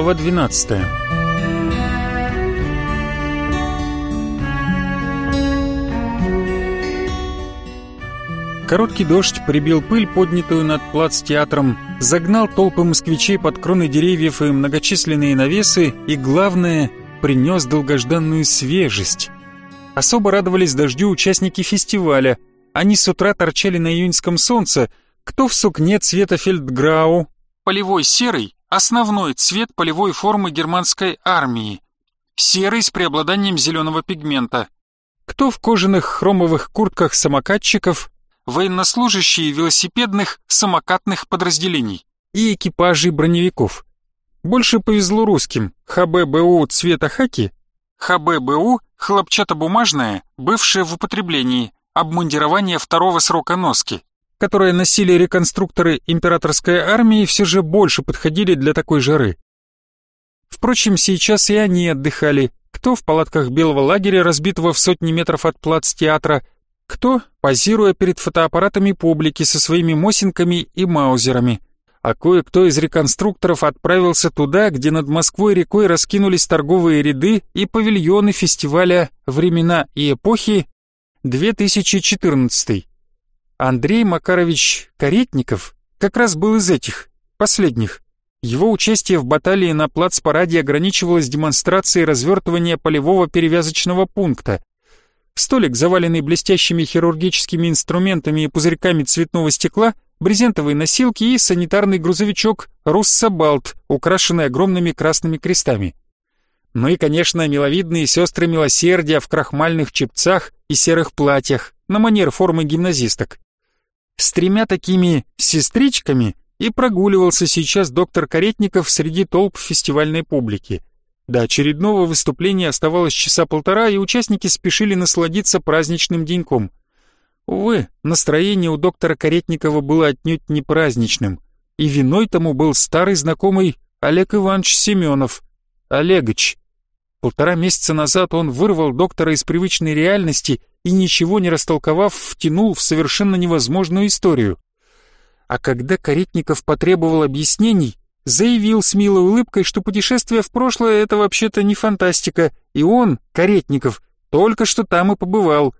Глава 12 Короткий дождь прибил пыль, поднятую над плац-театром, загнал толпы москвичей под кроны деревьев и многочисленные навесы, и, главное, принес долгожданную свежесть. Особо радовались дождю участники фестиваля. Они с утра торчали на июньском солнце, кто в сукне цвета фельдграу, полевой серый Основной цвет полевой формы германской армии. Серый с преобладанием зеленого пигмента. Кто в кожаных хромовых куртках самокатчиков, военнослужащие велосипедных самокатных подразделений и экипажей броневиков. Больше повезло русским. ХББУ цвета хаки. ХББУ – хлопчатобумажное, бывшее в употреблении, обмундирование второго срока носки которые носили реконструкторы императорской армии, все же больше подходили для такой жары. Впрочем, сейчас и они отдыхали, кто в палатках белого лагеря, разбитого в сотни метров от плац-театра, кто, позируя перед фотоаппаратами публики со своими мосинками и маузерами, а кое-кто из реконструкторов отправился туда, где над Москвой рекой раскинулись торговые ряды и павильоны фестиваля «Времена и эпохи» 2014 Андрей Макарович Каретников как раз был из этих, последних. Его участие в баталии на плацпараде ограничивалось демонстрацией развертывания полевого перевязочного пункта. Столик, заваленный блестящими хирургическими инструментами и пузырьками цветного стекла, брезентовые носилки и санитарный грузовичок Руссабалт, украшенный огромными красными крестами. Ну и, конечно, миловидные сестры милосердия в крахмальных чепцах и серых платьях, на манер формы гимназисток с тремя такими «сестричками» и прогуливался сейчас доктор Каретников среди толп фестивальной публики. До очередного выступления оставалось часа полтора, и участники спешили насладиться праздничным деньком. Увы, настроение у доктора Каретникова было отнюдь не праздничным, и виной тому был старый знакомый Олег Иванович Семенов. Олегыч. Полтора месяца назад он вырвал доктора из привычной реальности и, ничего не растолковав, втянул в совершенно невозможную историю. А когда Каретников потребовал объяснений, заявил с милой улыбкой, что путешествие в прошлое — это вообще-то не фантастика, и он, Каретников, только что там и побывал.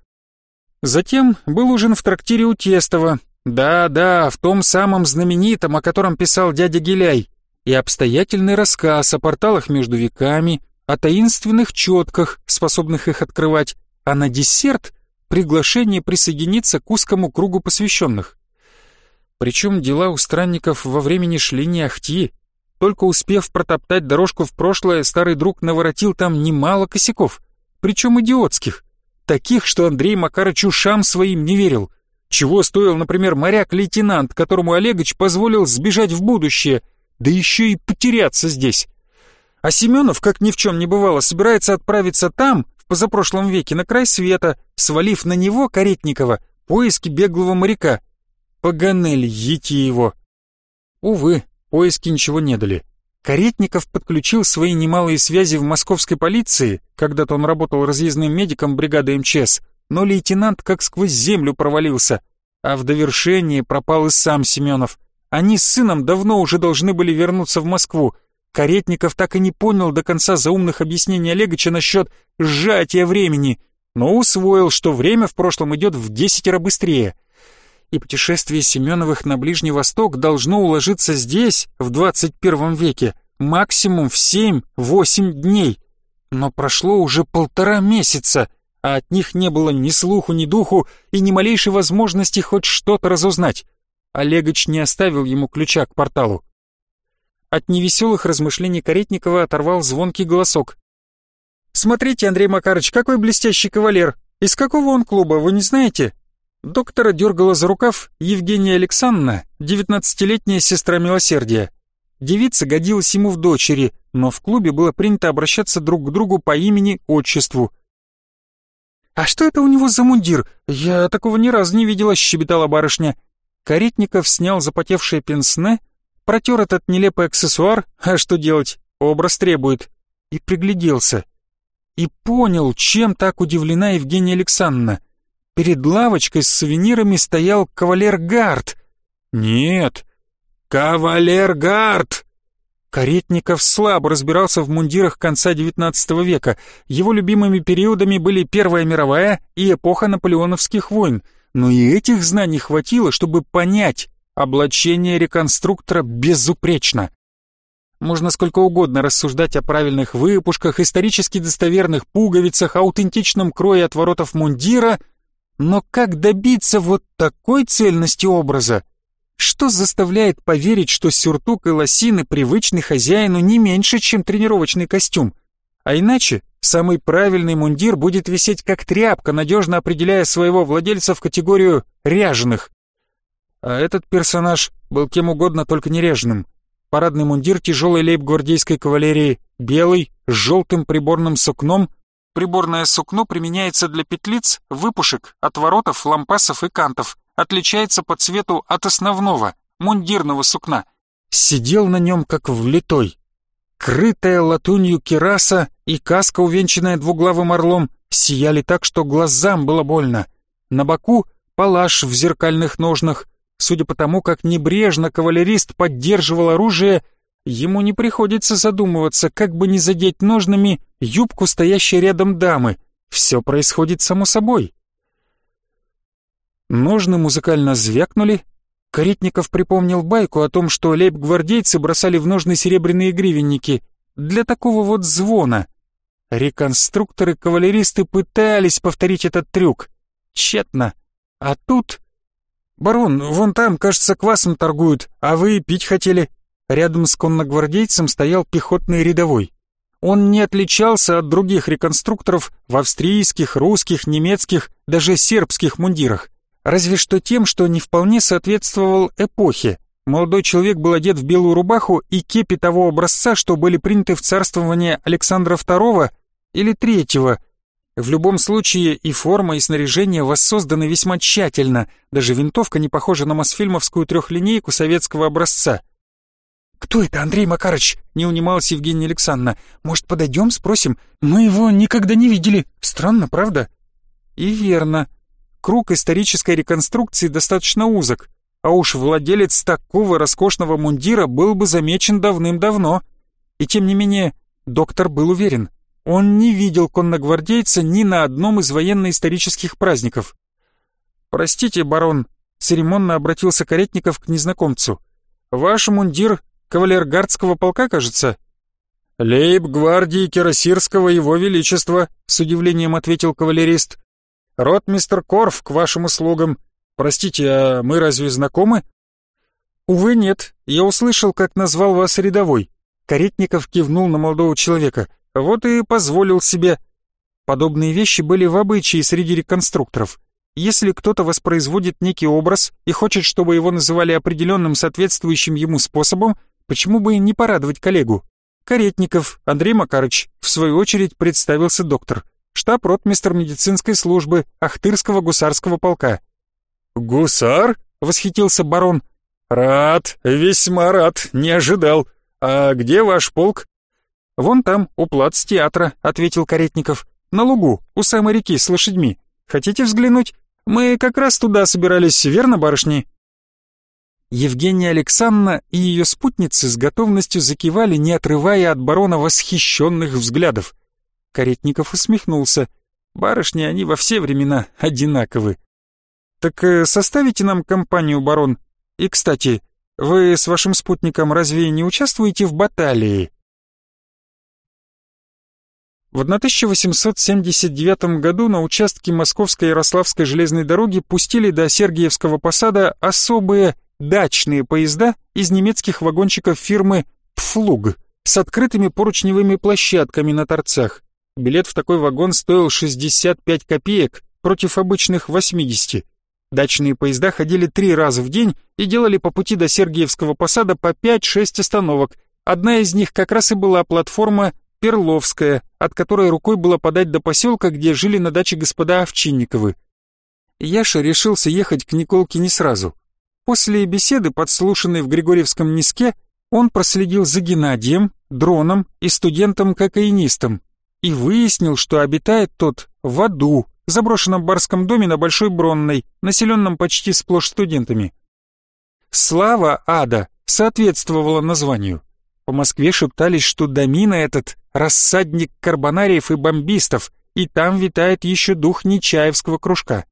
Затем был ужин в трактире у Тестова. Да-да, в том самом знаменитом, о котором писал дядя Геляй. И обстоятельный рассказ о порталах между веками — о таинственных четках, способных их открывать, а на десерт — приглашение присоединиться к узкому кругу посвященных. Причем дела у странников во времени шли не ахти. Только успев протоптать дорожку в прошлое, старый друг наворотил там немало косяков, причем идиотских, таких, что Андрей Макарыч ушам своим не верил. Чего стоил, например, моряк-лейтенант, которому Олегович позволил сбежать в будущее, да еще и потеряться здесь. А Семенов, как ни в чем не бывало, собирается отправиться там, в позапрошлом веке, на край света, свалив на него, Каретникова, поиски беглого моряка. Паганель, ети его. Увы, поиски ничего не дали. Каретников подключил свои немалые связи в московской полиции, когда-то он работал разъездным медиком бригады МЧС, но лейтенант как сквозь землю провалился, а в довершении пропал и сам Семенов. Они с сыном давно уже должны были вернуться в Москву, Каретников так и не понял до конца заумных объяснений Олегича насчет сжатия времени, но усвоил, что время в прошлом идет в десятеро быстрее. И путешествие Семеновых на Ближний Восток должно уложиться здесь, в 21 веке, максимум в 7-8 дней. Но прошло уже полтора месяца, а от них не было ни слуху, ни духу и ни малейшей возможности хоть что-то разузнать. Олегыч не оставил ему ключа к порталу. От невеселых размышлений Каретникова оторвал звонкий голосок. «Смотрите, Андрей Макарыч, какой блестящий кавалер! Из какого он клуба, вы не знаете?» Доктора дергала за рукав Евгения Александровна, девятнадцатилетняя сестра милосердия. Девица годилась ему в дочери, но в клубе было принято обращаться друг к другу по имени, отчеству. «А что это у него за мундир? Я такого ни разу не видела», — щебетала барышня. Каретников снял запотевшее пенсне протер этот нелепый аксессуар, а что делать, образ требует, и пригляделся. И понял, чем так удивлена Евгения Александровна. Перед лавочкой с сувенирами стоял кавалер Гард. Нет, кавалер Гард! Каретников слабо разбирался в мундирах конца XIX века. Его любимыми периодами были Первая мировая и эпоха наполеоновских войн. Но и этих знаний хватило, чтобы понять, Облачение реконструктора безупречно. Можно сколько угодно рассуждать о правильных выпушках, исторически достоверных пуговицах, аутентичном крое отворотов мундира, но как добиться вот такой цельности образа? Что заставляет поверить, что сюртук и лосины привычны хозяину не меньше, чем тренировочный костюм? А иначе самый правильный мундир будет висеть как тряпка, надежно определяя своего владельца в категорию «ряженых». А этот персонаж был кем угодно, только нережным. Парадный мундир тяжелой лейб-гвардейской кавалерии, белый, с желтым приборным сукном. Приборное сукно применяется для петлиц, выпушек, отворотов, лампасов и кантов. Отличается по цвету от основного, мундирного сукна. Сидел на нем как влитой. Крытая латунью кераса и каска, увенчанная двуглавым орлом, сияли так, что глазам было больно. На боку палаш в зеркальных ножнах, Судя по тому, как небрежно кавалерист поддерживал оружие, ему не приходится задумываться, как бы не задеть ножными юбку стоящей рядом дамы. Все происходит само собой. Ножны музыкально звякнули. Каретников припомнил байку о том, что лейб-гвардейцы бросали в ножны серебряные гривенники для такого вот звона. Реконструкторы-кавалеристы пытались повторить этот трюк. Тщетно. А тут... «Барон, вон там, кажется, квасом торгуют, а вы пить хотели». Рядом с конногвардейцем стоял пехотный рядовой. Он не отличался от других реконструкторов в австрийских, русских, немецких, даже сербских мундирах. Разве что тем, что не вполне соответствовал эпохе. Молодой человек был одет в белую рубаху и кепи того образца, что были приняты в царствование Александра II или III, в любом случае и форма, и снаряжение воссозданы весьма тщательно, даже винтовка не похожа на мосфильмовскую трехлинейку советского образца. «Кто это, Андрей Макарыч?» — не унималась Евгения Александровна. «Может, подойдем, спросим? Мы его никогда не видели. Странно, правда?» «И верно. Круг исторической реконструкции достаточно узок, а уж владелец такого роскошного мундира был бы замечен давным-давно. И тем не менее, доктор был уверен — он не видел конногвардейца ни на одном из военно-исторических праздников. «Простите, барон», — церемонно обратился Каретников к незнакомцу. «Ваш мундир кавалергардского полка, кажется?» «Лейб-гвардии Кирасирского Его Величества», — с удивлением ответил кавалерист. «Ротмистер Корф к вашим услугам. Простите, а мы разве знакомы?» «Увы, нет. Я услышал, как назвал вас рядовой». Каретников кивнул на молодого человека — вот и позволил себе. Подобные вещи были в обычае среди реконструкторов. Если кто-то воспроизводит некий образ и хочет, чтобы его называли определенным соответствующим ему способом, почему бы и не порадовать коллегу? Каретников Андрей Макарыч, в свою очередь, представился доктор. Штаб ротмистр медицинской службы Ахтырского гусарского полка. «Гусар?» — восхитился барон. «Рад, весьма рад, не ожидал. А где ваш полк?» «Вон там, у плац театра», — ответил Каретников. «На лугу, у самой реки, с лошадьми. Хотите взглянуть? Мы как раз туда собирались, верно, барышни?» Евгения Александровна и ее спутницы с готовностью закивали, не отрывая от барона восхищенных взглядов. Каретников усмехнулся. «Барышни, они во все времена одинаковы». «Так э, составите нам компанию, барон. И, кстати, вы с вашим спутником разве не участвуете в баталии?» В 1879 году на участке Московской Ярославской железной дороги пустили до Сергиевского посада особые дачные поезда из немецких вагончиков фирмы «Пфлуг» с открытыми поручневыми площадками на торцах. Билет в такой вагон стоил 65 копеек против обычных 80. Дачные поезда ходили три раза в день и делали по пути до Сергиевского посада по 5-6 остановок. Одна из них как раз и была платформа Перловская, от которой рукой было подать до поселка, где жили на даче господа Овчинниковы. Яша решился ехать к Николке не сразу. После беседы, подслушанной в Григорьевском низке, он проследил за Геннадием, дроном и студентом-кокаинистом и выяснил, что обитает тот в аду, заброшенном барском доме на Большой Бронной, населенном почти сплошь студентами. Слава ада соответствовала названию. По Москве шептались, что Домина этот — рассадник карбонариев и бомбистов, и там витает еще дух Нечаевского кружка.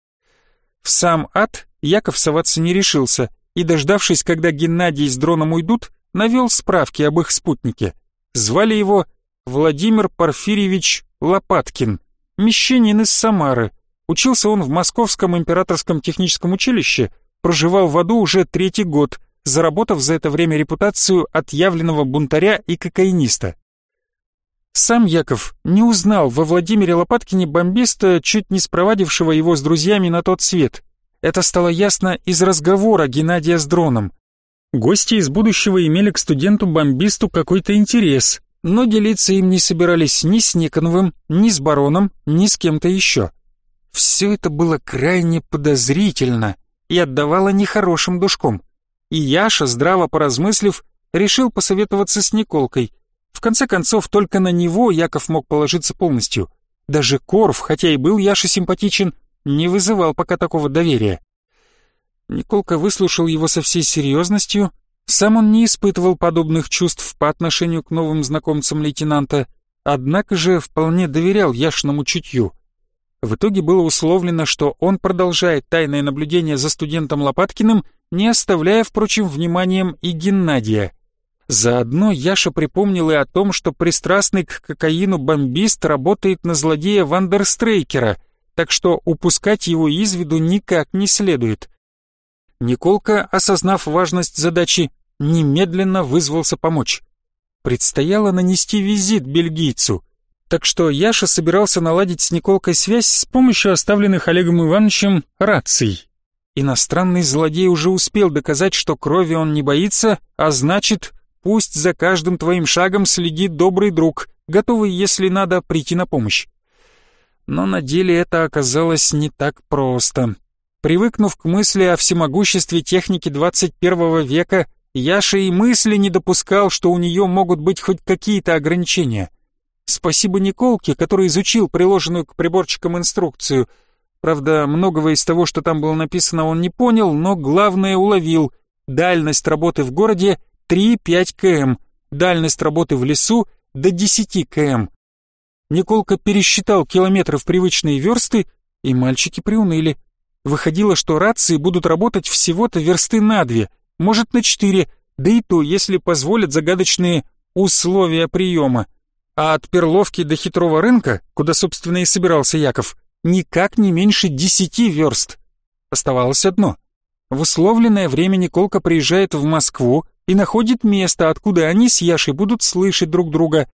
В сам ад Яков соваться не решился, и, дождавшись, когда Геннадий с дроном уйдут, навел справки об их спутнике. Звали его Владимир Порфирьевич Лопаткин, мещанин из Самары. Учился он в Московском императорском техническом училище, проживал в аду уже третий год — заработав за это время репутацию отъявленного бунтаря и кокаиниста. Сам Яков не узнал во Владимире Лопаткине бомбиста, чуть не спровадившего его с друзьями на тот свет. Это стало ясно из разговора Геннадия с дроном. Гости из будущего имели к студенту-бомбисту какой-то интерес, но делиться им не собирались ни с Никоновым, ни с бароном, ни с кем-то еще. Все это было крайне подозрительно и отдавало нехорошим душком. И Яша, здраво поразмыслив, решил посоветоваться с Николкой. В конце концов, только на него Яков мог положиться полностью. Даже Корф, хотя и был Яше симпатичен, не вызывал пока такого доверия. Николка выслушал его со всей серьезностью. Сам он не испытывал подобных чувств по отношению к новым знакомцам лейтенанта, однако же вполне доверял Яшному чутью. В итоге было условлено, что он продолжает тайное наблюдение за студентом Лопаткиным — не оставляя, впрочем, вниманием и Геннадия. Заодно Яша припомнил и о том, что пристрастный к кокаину бомбист работает на злодея Вандерстрейкера, так что упускать его из виду никак не следует. Николка, осознав важность задачи, немедленно вызвался помочь. Предстояло нанести визит бельгийцу, так что Яша собирался наладить с Николкой связь с помощью оставленных Олегом Ивановичем раций. Иностранный злодей уже успел доказать, что крови он не боится, а значит, пусть за каждым твоим шагом следит добрый друг, готовый, если надо, прийти на помощь. Но на деле это оказалось не так просто. Привыкнув к мысли о всемогуществе техники 21 века, Яша и мысли не допускал, что у нее могут быть хоть какие-то ограничения. Спасибо Николке, который изучил приложенную к приборчикам инструкцию — Правда, многого из того, что там было написано, он не понял, но главное уловил. Дальность работы в городе 3-5 км, дальность работы в лесу до 10 км. Николка пересчитал километры в привычные версты, и мальчики приуныли. Выходило, что рации будут работать всего-то версты на две, может на четыре, да и то, если позволят загадочные условия приема. А от Перловки до Хитрого рынка, куда, собственно, и собирался Яков, никак не меньше десяти верст. Оставалось одно. В условленное время Николка приезжает в Москву и находит место, откуда они с Яшей будут слышать друг друга.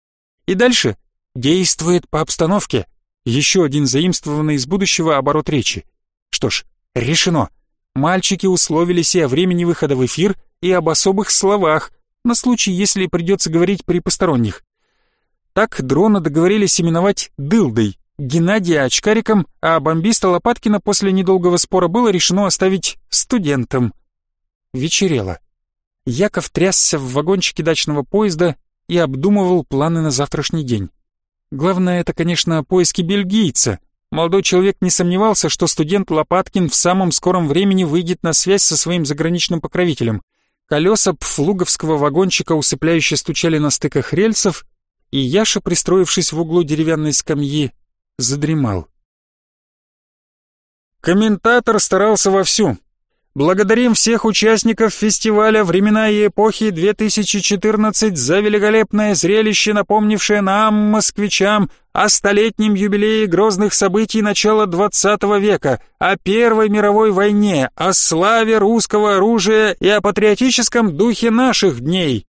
И дальше действует по обстановке. Еще один заимствованный из будущего оборот речи. Что ж, решено. Мальчики условились и о времени выхода в эфир, и об особых словах, на случай, если придется говорить при посторонних. Так дрона договорились именовать «дылдой», Геннадия очкариком, а бомбиста Лопаткина после недолгого спора было решено оставить студентом. Вечерело. Яков трясся в вагончике дачного поезда и обдумывал планы на завтрашний день. Главное, это, конечно, поиски бельгийца. Молодой человек не сомневался, что студент Лопаткин в самом скором времени выйдет на связь со своим заграничным покровителем. Колеса пфлуговского вагончика усыпляюще стучали на стыках рельсов, и Яша, пристроившись в углу деревянной скамьи, задремал. Комментатор старался вовсю. Благодарим всех участников фестиваля «Времена и эпохи 2014» за великолепное зрелище, напомнившее нам, москвичам, о столетнем юбилее грозных событий начала XX века, о Первой мировой войне, о славе русского оружия и о патриотическом духе наших дней.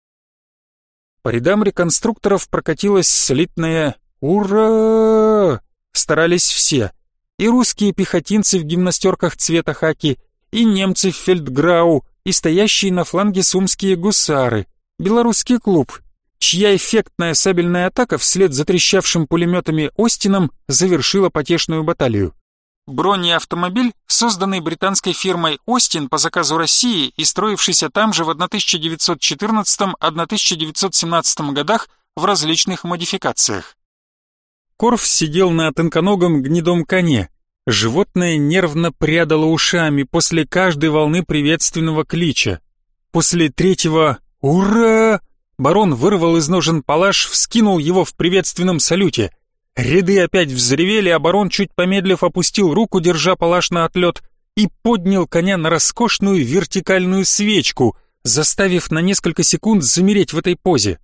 По рядам реконструкторов прокатилась слитная «Ура!» старались все. И русские пехотинцы в гимнастерках цвета хаки, и немцы в фельдграу, и стоящие на фланге сумские гусары, белорусский клуб, чья эффектная сабельная атака вслед за трещавшим пулеметами Остином завершила потешную баталию. Бронеавтомобиль, созданный британской фирмой «Остин» по заказу России и строившийся там же в 1914-1917 годах в различных модификациях. Корф сидел на тонконогом гнедом коне. Животное нервно прядало ушами после каждой волны приветственного клича. После третьего «Ура!» барон вырвал из ножен палаш, вскинул его в приветственном салюте. Ряды опять взревели, а барон, чуть помедлив, опустил руку, держа палаш на отлет, и поднял коня на роскошную вертикальную свечку, заставив на несколько секунд замереть в этой позе.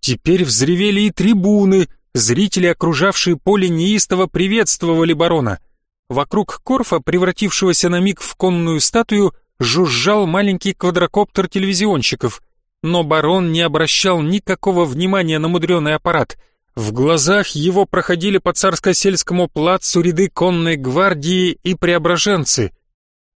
Теперь взревели и трибуны — Зрители, окружавшие поле, неистово приветствовали барона. Вокруг Корфа, превратившегося на миг в конную статую, жужжал маленький квадрокоптер телевизионщиков. Но барон не обращал никакого внимания на мудреный аппарат. В глазах его проходили по царско-сельскому плацу ряды конной гвардии и преображенцы.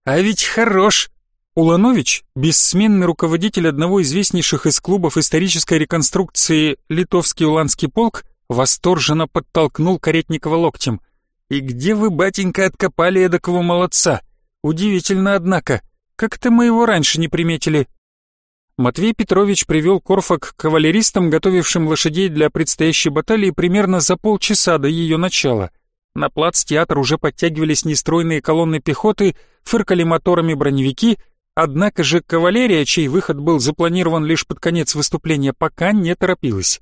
«А ведь хорош!» Уланович, бессменный руководитель одного известнейших из клубов исторической реконструкции «Литовский уланский полк», восторженно подтолкнул Каретникова локтем. «И где вы, батенька, откопали эдакого молодца? Удивительно, однако. Как ты мы его раньше не приметили?» Матвей Петрович привел Корфа к кавалеристам, готовившим лошадей для предстоящей баталии примерно за полчаса до ее начала. На плац театр уже подтягивались нестройные колонны пехоты, фыркали моторами броневики, однако же кавалерия, чей выход был запланирован лишь под конец выступления, пока не торопилась.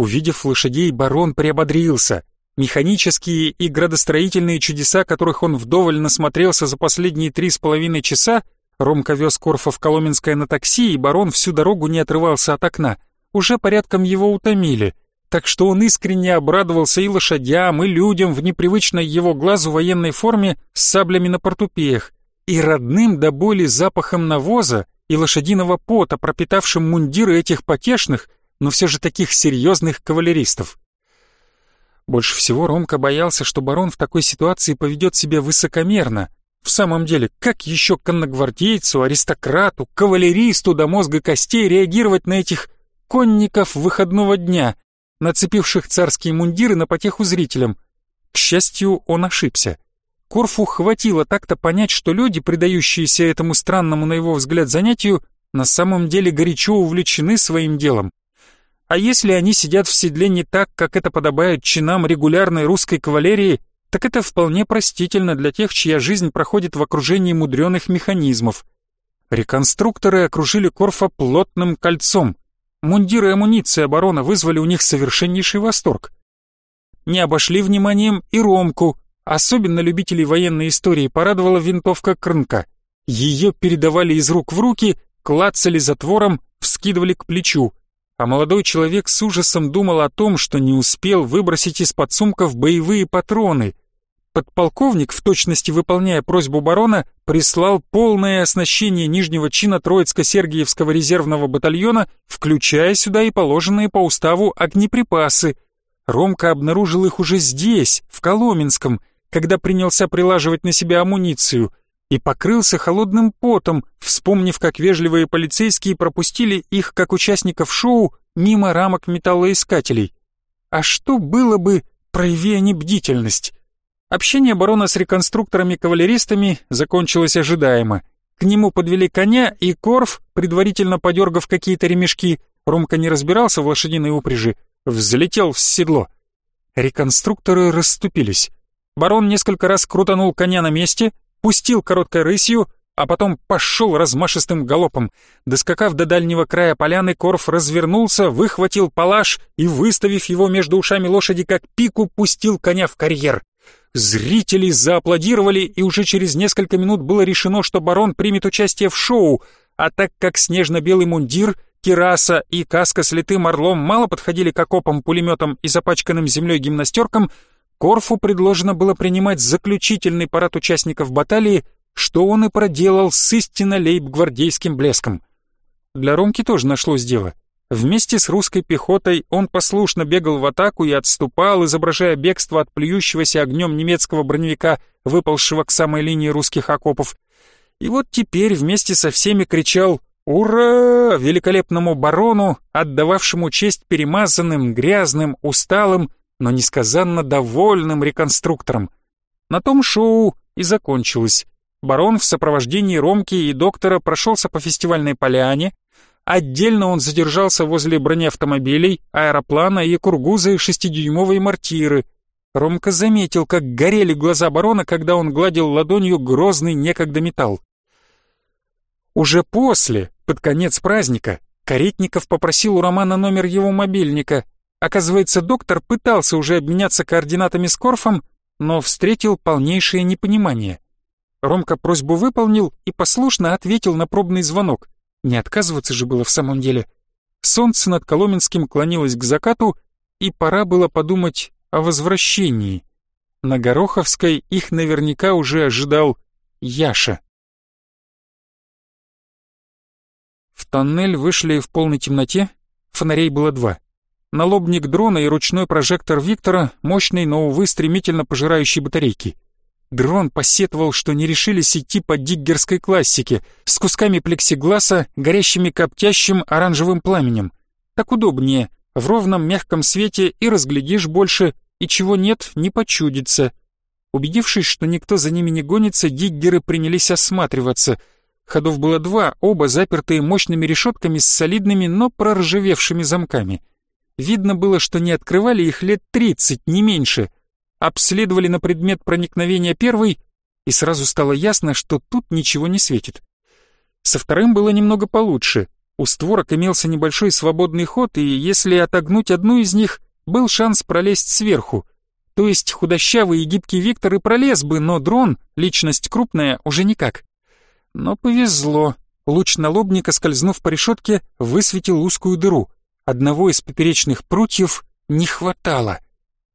Увидев лошадей, барон приободрился. Механические и градостроительные чудеса, которых он вдоволь насмотрелся за последние три с половиной часа, Ромка вез Корфа в Коломенское на такси, и барон всю дорогу не отрывался от окна, уже порядком его утомили, так что он искренне обрадовался и лошадям, и людям в непривычной его глазу военной форме с саблями на портупеях, и родным до боли запахом навоза и лошадиного пота, пропитавшим мундиры этих потешных но все же таких серьезных кавалеристов. Больше всего Ромка боялся, что барон в такой ситуации поведет себя высокомерно. В самом деле, как еще конногвардейцу, аристократу, кавалеристу до мозга костей реагировать на этих конников выходного дня, нацепивших царские мундиры на потеху зрителям? К счастью, он ошибся. Корфу хватило так-то понять, что люди, предающиеся этому странному, на его взгляд, занятию, на самом деле горячо увлечены своим делом. А если они сидят в седле не так, как это подобает чинам регулярной русской кавалерии, так это вполне простительно для тех, чья жизнь проходит в окружении мудреных механизмов. Реконструкторы окружили Корфа плотным кольцом. Мундиры и амуниция обороны вызвали у них совершеннейший восторг. Не обошли вниманием и Ромку, особенно любителей военной истории порадовала винтовка Крынка. Ее передавали из рук в руки, клацали затвором, вскидывали к плечу – а молодой человек с ужасом думал о том, что не успел выбросить из-под сумков боевые патроны. Подполковник, в точности выполняя просьбу барона, прислал полное оснащение нижнего чина Троицко-Сергиевского резервного батальона, включая сюда и положенные по уставу огнеприпасы. Ромка обнаружил их уже здесь, в Коломенском, когда принялся прилаживать на себя амуницию и покрылся холодным потом, вспомнив, как вежливые полицейские пропустили их, как участников шоу, мимо рамок металлоискателей. А что было бы, прояви они бдительность? Общение барона с реконструкторами-кавалеристами закончилось ожидаемо. К нему подвели коня, и Корф, предварительно подергав какие-то ремешки, Ромка не разбирался в лошадиной упряжи, взлетел в седло. Реконструкторы расступились. Барон несколько раз крутанул коня на месте — пустил короткой рысью, а потом пошел размашистым галопом. Доскакав до дальнего края поляны, Корф развернулся, выхватил палаш и, выставив его между ушами лошади как пику, пустил коня в карьер. Зрители зааплодировали, и уже через несколько минут было решено, что барон примет участие в шоу, а так как снежно-белый мундир, кираса и каска с литым орлом мало подходили к окопам, пулеметам и запачканным землей гимнастеркам, Корфу предложено было принимать заключительный парад участников баталии, что он и проделал с истинно лейб-гвардейским блеском. Для Ромки тоже нашлось дело. Вместе с русской пехотой он послушно бегал в атаку и отступал, изображая бегство от плюющегося огнем немецкого броневика, выпалшего к самой линии русских окопов. И вот теперь вместе со всеми кричал «Ура!» великолепному барону, отдававшему честь перемазанным, грязным, усталым но несказанно довольным реконструктором. На том шоу и закончилось. Барон в сопровождении Ромки и доктора прошелся по фестивальной поляне. Отдельно он задержался возле бронеавтомобилей, аэроплана и кургуза и шестидюймовой мортиры. Ромка заметил, как горели глаза барона, когда он гладил ладонью грозный некогда металл. Уже после, под конец праздника, Каретников попросил у Романа номер его мобильника, Оказывается, доктор пытался уже обменяться координатами с Корфом, но встретил полнейшее непонимание. Ромка просьбу выполнил и послушно ответил на пробный звонок. Не отказываться же было в самом деле. Солнце над Коломенским клонилось к закату, и пора было подумать о возвращении. На Гороховской их наверняка уже ожидал Яша. В тоннель вышли в полной темноте, фонарей было два — налобник дрона и ручной прожектор Виктора, мощный, но, увы, стремительно пожирающий батарейки. Дрон посетовал, что не решились идти по диггерской классике, с кусками плексигласа, горящими коптящим оранжевым пламенем. Так удобнее, в ровном мягком свете и разглядишь больше, и чего нет, не почудится. Убедившись, что никто за ними не гонится, диггеры принялись осматриваться. Ходов было два, оба запертые мощными решетками с солидными, но проржавевшими замками. Видно было, что не открывали их лет тридцать, не меньше. Обследовали на предмет проникновения первой, и сразу стало ясно, что тут ничего не светит. Со вторым было немного получше. У створок имелся небольшой свободный ход, и если отогнуть одну из них, был шанс пролезть сверху. То есть худощавый и гибкий Виктор и пролез бы, но дрон, личность крупная, уже никак. Но повезло. Луч налобника, скользнув по решетке, высветил узкую дыру — Одного из поперечных прутьев не хватало.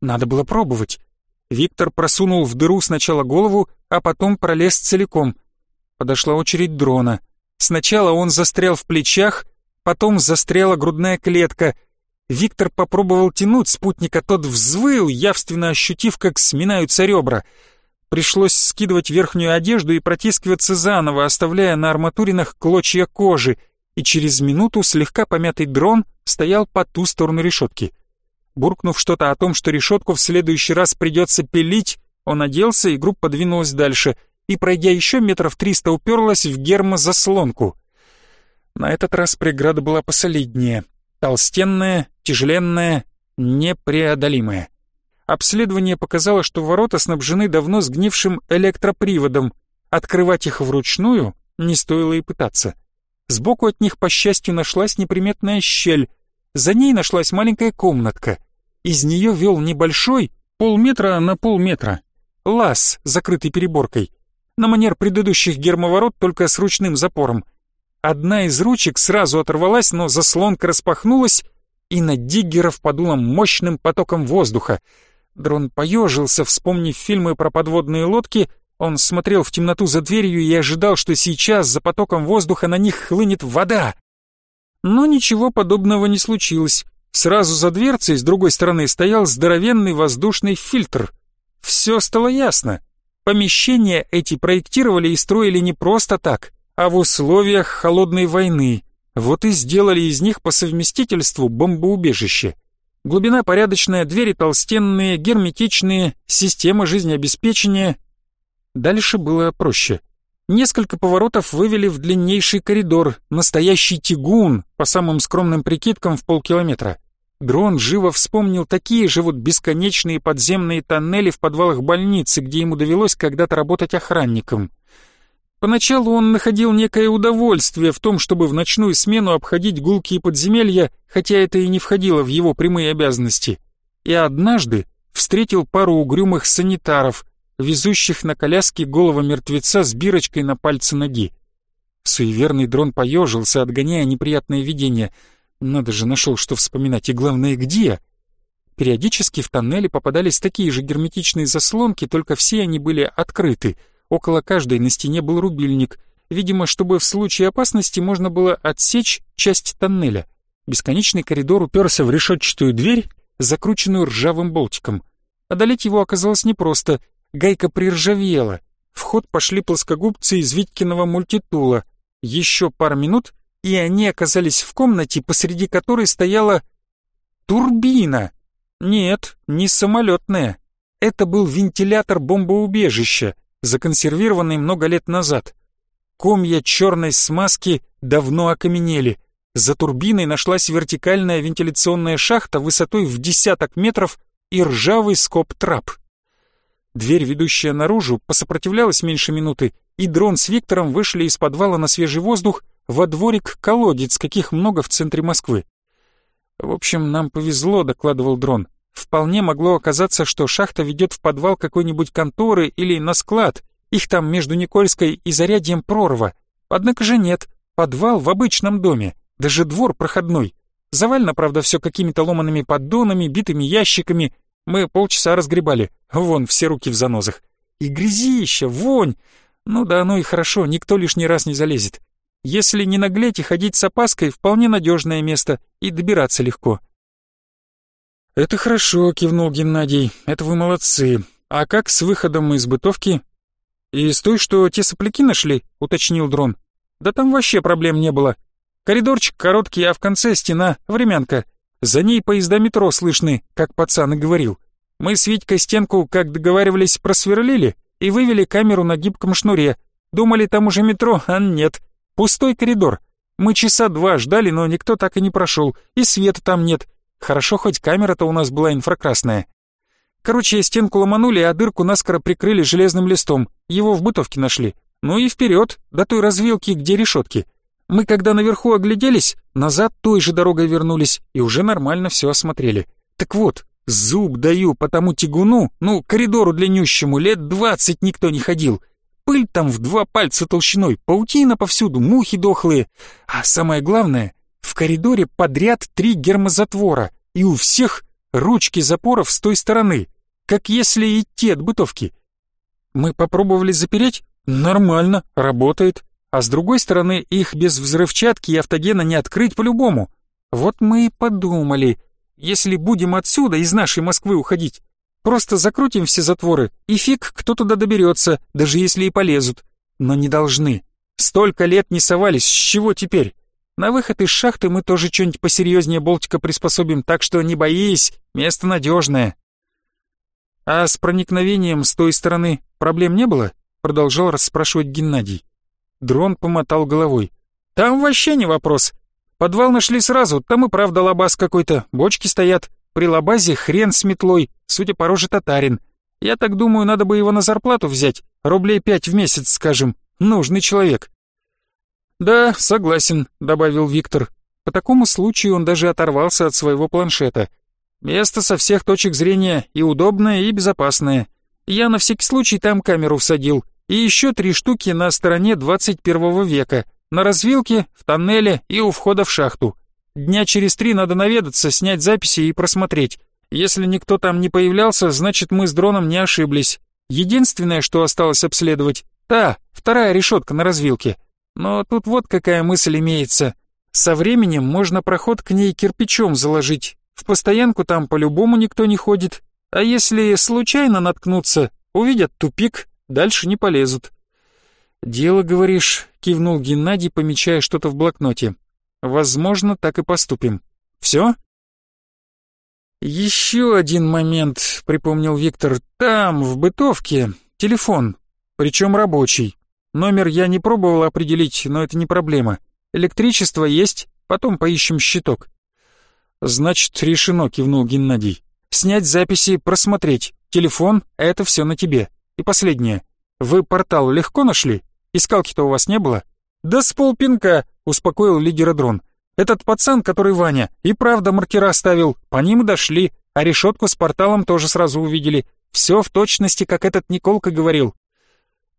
Надо было пробовать. Виктор просунул в дыру сначала голову, а потом пролез целиком. Подошла очередь дрона. Сначала он застрял в плечах, потом застряла грудная клетка. Виктор попробовал тянуть спутника, тот взвыл, явственно ощутив, как сминаются ребра. Пришлось скидывать верхнюю одежду и протискиваться заново, оставляя на арматуринах клочья кожи — и через минуту слегка помятый дрон стоял по ту сторону решетки. Буркнув что-то о том, что решетку в следующий раз придется пилить, он оделся, и группа двинулась дальше, и, пройдя еще метров триста, уперлась в гермозаслонку. На этот раз преграда была посолиднее, толстенная, тяжеленная, непреодолимая. Обследование показало, что ворота снабжены давно сгнившим электроприводом, открывать их вручную не стоило и пытаться. Сбоку от них, по счастью, нашлась неприметная щель. За ней нашлась маленькая комнатка. Из нее вел небольшой, полметра на полметра, лаз, закрытый переборкой. На манер предыдущих гермоворот, только с ручным запором. Одна из ручек сразу оторвалась, но заслонка распахнулась, и на диггеров подуло мощным потоком воздуха. Дрон поежился, вспомнив фильмы про подводные лодки — он смотрел в темноту за дверью и ожидал, что сейчас за потоком воздуха на них хлынет вода. Но ничего подобного не случилось. Сразу за дверцей с другой стороны стоял здоровенный воздушный фильтр. Все стало ясно. Помещения эти проектировали и строили не просто так, а в условиях холодной войны. Вот и сделали из них по совместительству бомбоубежище. Глубина порядочная, двери толстенные, герметичные, система жизнеобеспечения Дальше было проще. Несколько поворотов вывели в длиннейший коридор, настоящий тягун, по самым скромным прикидкам, в полкилометра. Дрон живо вспомнил такие же вот бесконечные подземные тоннели в подвалах больницы, где ему довелось когда-то работать охранником. Поначалу он находил некое удовольствие в том, чтобы в ночную смену обходить гулкие подземелья, хотя это и не входило в его прямые обязанности. И однажды встретил пару угрюмых санитаров, везущих на коляске голого мертвеца с бирочкой на пальце ноги. Суеверный дрон поежился, отгоняя неприятное видение. Надо же, нашел, что вспоминать, и главное, где? Периодически в тоннеле попадались такие же герметичные заслонки, только все они были открыты. Около каждой на стене был рубильник, видимо, чтобы в случае опасности можно было отсечь часть тоннеля. Бесконечный коридор уперся в решетчатую дверь, закрученную ржавым болтиком. Одолеть его оказалось непросто — Гайка приржавела. В ход пошли плоскогубцы из Витькиного мультитула. Еще пару минут, и они оказались в комнате, посреди которой стояла... Турбина! Нет, не самолетная. Это был вентилятор бомбоубежища, законсервированный много лет назад. Комья черной смазки давно окаменели. За турбиной нашлась вертикальная вентиляционная шахта высотой в десяток метров и ржавый скоб-трап. Дверь, ведущая наружу, посопротивлялась меньше минуты, и дрон с Виктором вышли из подвала на свежий воздух во дворик-колодец, каких много в центре Москвы. «В общем, нам повезло», — докладывал дрон. «Вполне могло оказаться, что шахта ведет в подвал какой-нибудь конторы или на склад. Их там между Никольской и Зарядьем прорва. Однако же нет. Подвал в обычном доме. Даже двор проходной. Завально, правда, все какими-то ломанными поддонами, битыми ящиками, мы полчаса разгребали, вон все руки в занозах. И грязища, вонь. Ну да оно и хорошо, никто лишний раз не залезет. Если не наглеть и ходить с опаской, вполне надежное место, и добираться легко. «Это хорошо», — кивнул Геннадий, — «это вы молодцы. А как с выходом из бытовки?» «И с той, что те сопляки нашли?» — уточнил дрон. «Да там вообще проблем не было. Коридорчик короткий, а в конце стена, времянка. За ней поезда метро слышны, как пацан и говорил. Мы с Витькой стенку, как договаривались, просверлили и вывели камеру на гибком шнуре. Думали, там уже метро, а нет. Пустой коридор. Мы часа два ждали, но никто так и не прошел, и света там нет. Хорошо, хоть камера-то у нас была инфракрасная. Короче, стенку ломанули, а дырку наскоро прикрыли железным листом. Его в бытовке нашли. Ну и вперед, до той развилки, где решетки. Мы когда наверху огляделись, назад той же дорогой вернулись и уже нормально все осмотрели. Так вот, зуб даю по тому тягуну, ну, коридору длиннющему, лет двадцать никто не ходил. Пыль там в два пальца толщиной, паутина повсюду, мухи дохлые. А самое главное, в коридоре подряд три гермозатвора, и у всех ручки запоров с той стороны, как если идти от бытовки. Мы попробовали запереть, нормально, работает. А с другой стороны, их без взрывчатки и автогена не открыть по-любому. Вот мы и подумали, если будем отсюда, из нашей Москвы уходить, просто закрутим все затворы, и фиг кто туда доберется, даже если и полезут. Но не должны. Столько лет не совались, с чего теперь? На выход из шахты мы тоже что-нибудь посерьезнее болтика приспособим, так что не боись, место надежное. А с проникновением с той стороны проблем не было? Продолжал расспрашивать Геннадий. Дрон помотал головой. «Там вообще не вопрос. Подвал нашли сразу, там и правда лабаз какой-то, бочки стоят. При лабазе хрен с метлой, судя по роже татарин. Я так думаю, надо бы его на зарплату взять, рублей пять в месяц, скажем. Нужный человек». «Да, согласен», — добавил Виктор. По такому случаю он даже оторвался от своего планшета. «Место со всех точек зрения и удобное, и безопасное. Я на всякий случай там камеру всадил, и еще три штуки на стороне 21 века, на развилке, в тоннеле и у входа в шахту. Дня через три надо наведаться, снять записи и просмотреть. Если никто там не появлялся, значит мы с дроном не ошиблись. Единственное, что осталось обследовать, та, вторая решетка на развилке. Но тут вот какая мысль имеется. Со временем можно проход к ней кирпичом заложить. В постоянку там по-любому никто не ходит. А если случайно наткнуться, увидят тупик, Дальше не полезут. «Дело, говоришь», — кивнул Геннадий, помечая что-то в блокноте. «Возможно, так и поступим. Все?» «Еще один момент», — припомнил Виктор. «Там, в бытовке, телефон, причем рабочий. Номер я не пробовал определить, но это не проблема. Электричество есть, потом поищем щиток». «Значит, решено», — кивнул Геннадий. «Снять записи, просмотреть. Телефон — это все на тебе». И последнее. Вы портал легко нашли? Искалки-то у вас не было? Да с полпинка, успокоил лидера дрон. Этот пацан, который Ваня, и правда маркера ставил, по ним дошли, а решетку с порталом тоже сразу увидели. Все в точности, как этот Николка говорил.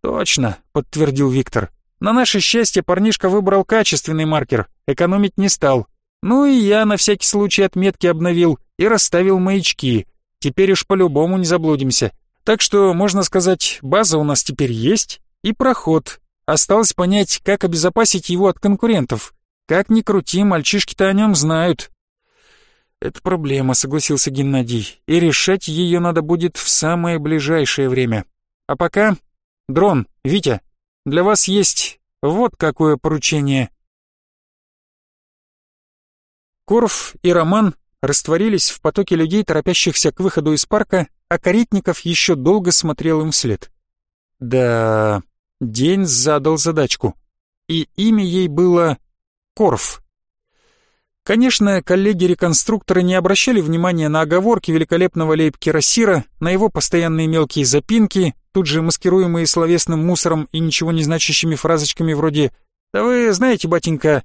«Точно», — подтвердил Виктор. «На наше счастье парнишка выбрал качественный маркер, экономить не стал. Ну и я на всякий случай отметки обновил и расставил маячки. Теперь уж по-любому не заблудимся. Так что, можно сказать, база у нас теперь есть и проход. Осталось понять, как обезопасить его от конкурентов. Как ни крути, мальчишки-то о нем знают. «Это проблема», — согласился Геннадий, «и решать ее надо будет в самое ближайшее время. А пока... Дрон, Витя, для вас есть вот какое поручение». Корф и Роман растворились в потоке людей, торопящихся к выходу из парка, а Каретников еще долго смотрел им вслед. Да, день задал задачку, и имя ей было Корф. Конечно, коллеги-реконструкторы не обращали внимания на оговорки великолепного лейб-кирасира, на его постоянные мелкие запинки, тут же маскируемые словесным мусором и ничего не значащими фразочками вроде «Да вы знаете, батенька...»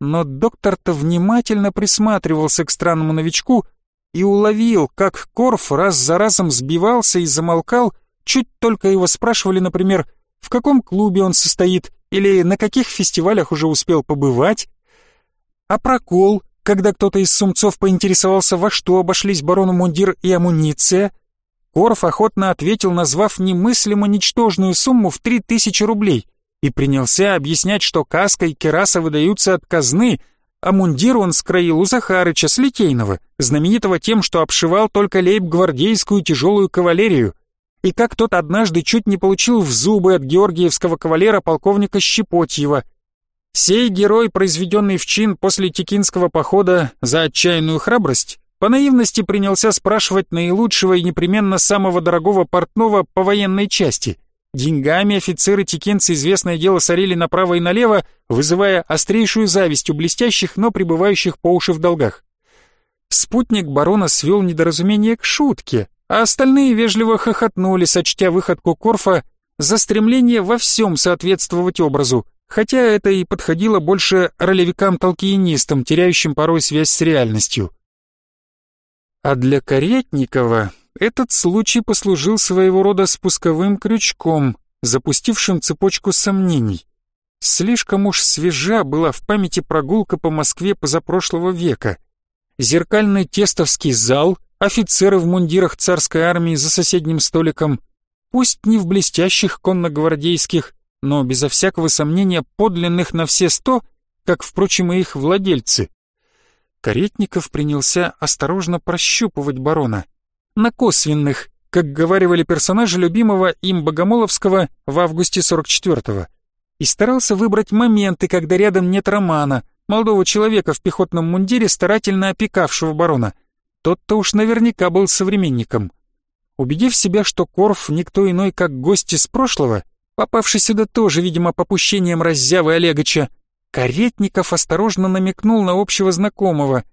Но доктор-то внимательно присматривался к странному новичку и уловил, как Корф раз за разом сбивался и замолкал, чуть только его спрашивали, например, в каком клубе он состоит или на каких фестивалях уже успел побывать. А прокол, когда кто-то из сумцов поинтересовался, во что обошлись барону мундир и амуниция, Корф охотно ответил, назвав немыслимо ничтожную сумму в три тысячи рублей и принялся объяснять, что каска и кераса выдаются от казны — а мундир он скроил у Захарыча Слетейного, знаменитого тем, что обшивал только лейб-гвардейскую тяжелую кавалерию, и как тот однажды чуть не получил в зубы от георгиевского кавалера полковника Щепотьева. Сей герой, произведенный в чин после Текинского похода за отчаянную храбрость, по наивности принялся спрашивать наилучшего и непременно самого дорогого портного по военной части — Деньгами офицеры-текинцы известное дело сорили направо и налево, вызывая острейшую зависть у блестящих, но пребывающих по уши в долгах. Спутник барона свел недоразумение к шутке, а остальные вежливо хохотнули, сочтя выходку Корфа за стремление во всем соответствовать образу, хотя это и подходило больше ролевикам-толкиенистам, теряющим порой связь с реальностью. А для Каретникова этот случай послужил своего рода спусковым крючком, запустившим цепочку сомнений. Слишком уж свежа была в памяти прогулка по Москве позапрошлого века. Зеркальный тестовский зал, офицеры в мундирах царской армии за соседним столиком, пусть не в блестящих конногвардейских, но безо всякого сомнения подлинных на все сто, как, впрочем, и их владельцы. Каретников принялся осторожно прощупывать барона на косвенных, как говаривали персонажи любимого им Богомоловского в августе 44-го, и старался выбрать моменты, когда рядом нет романа, молодого человека в пехотном мундире, старательно опекавшего барона. Тот-то уж наверняка был современником. Убедив себя, что Корф никто иной, как гость из прошлого, попавший сюда тоже, видимо, по пущениям раззявы Олегыча, Каретников осторожно намекнул на общего знакомого,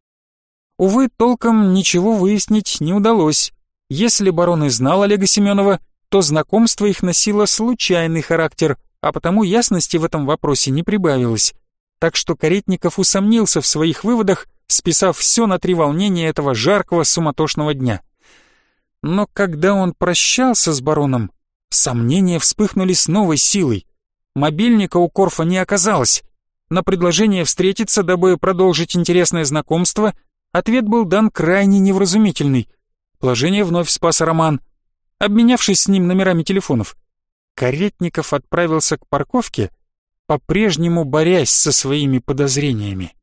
Увы, толком ничего выяснить не удалось. Если барон и знал Олега Семенова, то знакомство их носило случайный характер, а потому ясности в этом вопросе не прибавилось. Так что Каретников усомнился в своих выводах, списав все на три волнения этого жаркого суматошного дня. Но когда он прощался с бароном, сомнения вспыхнули с новой силой. Мобильника у Корфа не оказалось. На предложение встретиться, дабы продолжить интересное знакомство – Ответ был дан крайне невразумительный. Положение вновь спас Роман. Обменявшись с ним номерами телефонов, Каретников отправился к парковке, по-прежнему борясь со своими подозрениями.